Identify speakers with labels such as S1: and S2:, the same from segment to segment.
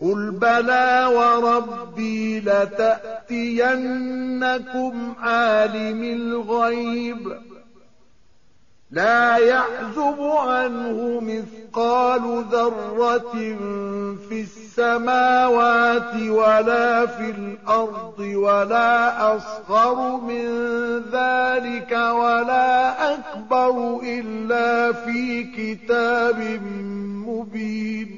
S1: قل بلى وربي لتأتينكم عالم الغيب لا يعزب عنه مثقال ذرة في السماوات ولا في الأرض ولا أصغر من ذلك ولا أكبر إلا في كتاب مبين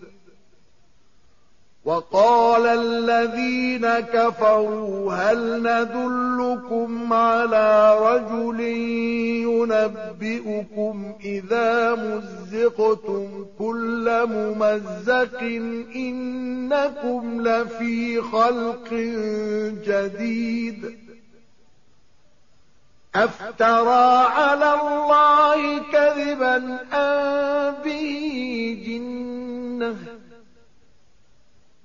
S1: وقال الذين كفروا هل ندلكم على رجل ينبئكم إذا مزقتم كل ممزق إنكم لفي خلق جديد أفترى على الله كذبا أم به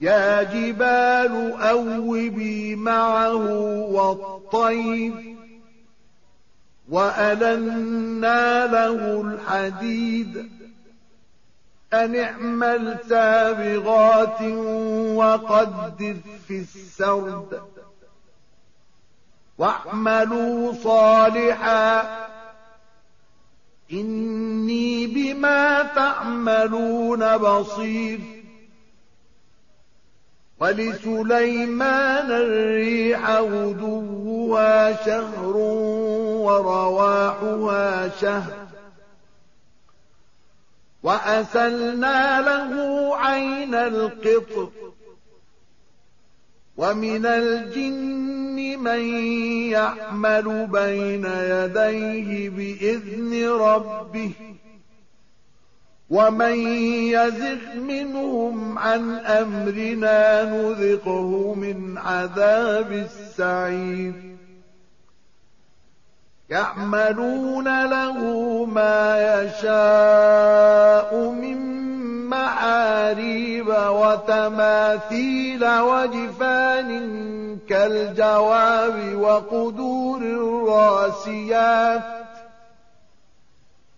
S1: يا جبال أوبي معه والطير وألنا له الحديد أن اعمل سابغات وقدر في السرد واعملوا صالحا إني بما تعملون بصير ولسليمان الريح غدوها شهر ورواحها شهر وأسلنا له عين القطر ومن الجن من يعمل بين يديه بإذن ربه ومن يزغ منهم عن أمرنا نذقه من عذاب السعير يعملون له ما يشاء من ومحاريب وتماثيل وجفان كالجواب وقدور الراسيات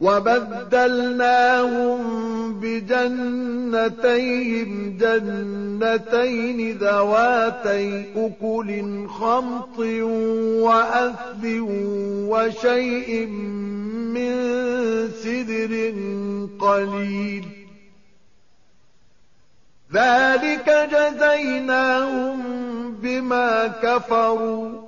S1: وبدلناهم بجنتيهم جنتين ذواتي أكل خمط وأثل وشيء من سدر قليل. ذلك جزيناهم بما كفروا.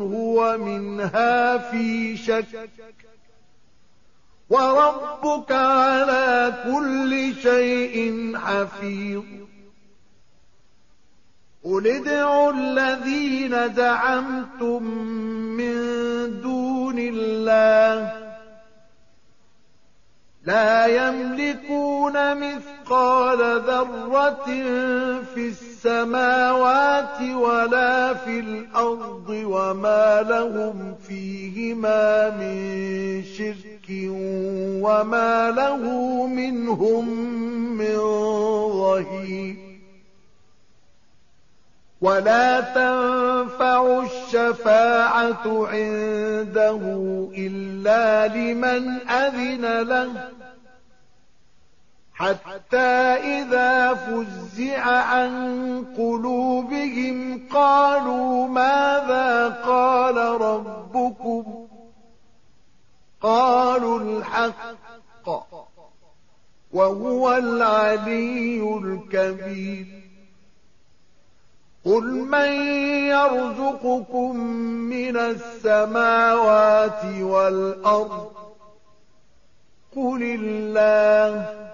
S1: هو منها في شك. وربك على كل شيء حفيظ. قل ادعوا الذين زعمتم من دون الله. لا يملكون مثقال ذرة في السماوات ولا في الأرض وما لهم فيهما من شرك وما له منهم من ظهير. ولا تنفع الشفاعة عنده إلا لمن أذن له. حتى إذا فزع عن قلوبهم قالوا ماذا قال ربكم؟ قالوا الحق وهو العلي الكبير. قل من يرزقكم من السماوات والأرض؟ قل الله.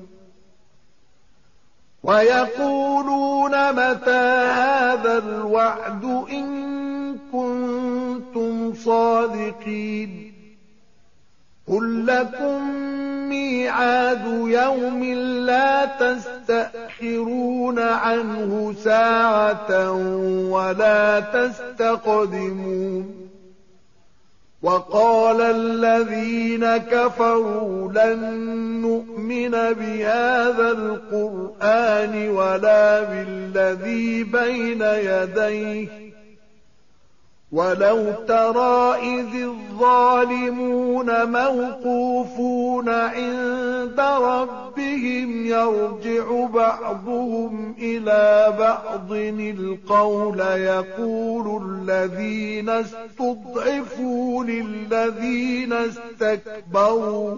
S1: ويقولون متى هذا الوعد إن كنتم صادقين قل لكم ميعاد يوم لا تستأخرون عنه ساعة ولا تستقدمون وقال الذين كفروا لن نؤمن بهذا القرآن ولا بالذي بين يديه. ولو ترى إذ الظالمون موقوفون عند ربهم يرجع بعضهم إلى بعض القول يقول الذين استضعفوا للذين استكبروا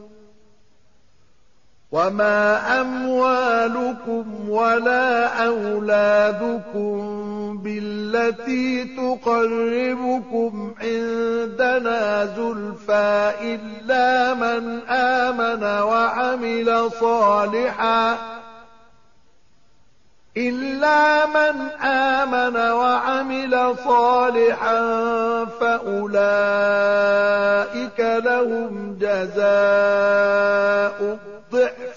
S1: وما أموالكم ولا أولادكم بالتي تقربكم عندنا زلفى إلا من آمن وعمل صالحا إلا من آمن وعمل صالحا فأولئك لهم جزاء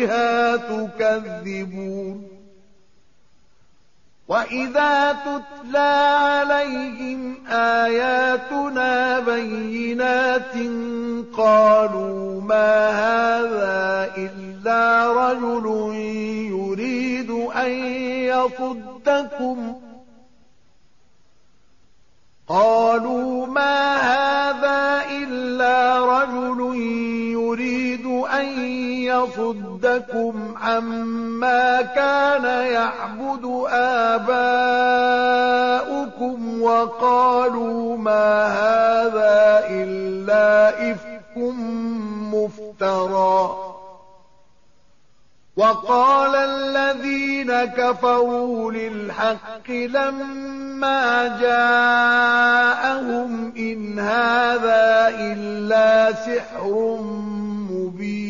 S1: بها تكذبون وإذا تتلى عليهم آياتنا بينات قالوا ما هذا إلا رجل يريد أن يصدكم يصدكم عما كان يعبد آباؤكم وقالوا ما هذا إلا إفك مفترى. وقال الذين كفروا للحق لما جاءهم إن هذا إلا سحر مبين.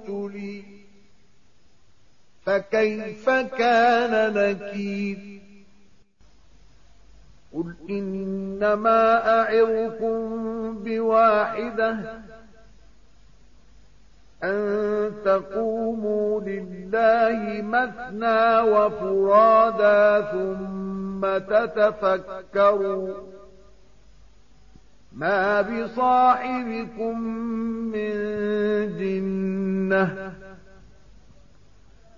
S1: فكيف كان نكير؟ قل إنما أعظكم بواحدة أن تقوموا لله مثنى وفرادا ثم تتفكروا ما بصاحبكم من جنة